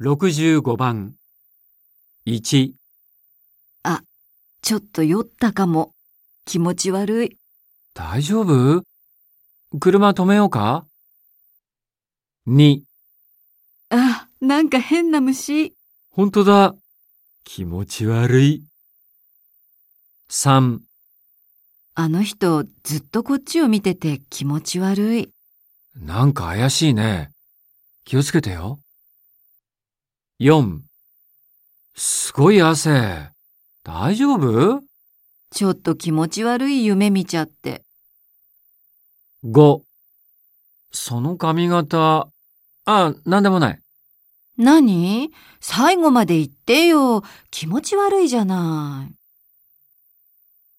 65番。1、ちょっと酔ったかも。気持ち悪い。大丈夫？車止めようか ?2、あ、なんか変な虫。本当だ。気持ち悪い。3、あの人ずっとこっちを見てて気持ち悪い。なんか怪しいね。気をつけてよ。4、すごい汗。大丈夫？ちょっと気持ち悪い夢見ちゃって。?5、その髪型、あ、なんでもない。何？最後まで言ってよ。気持ち悪いじゃない。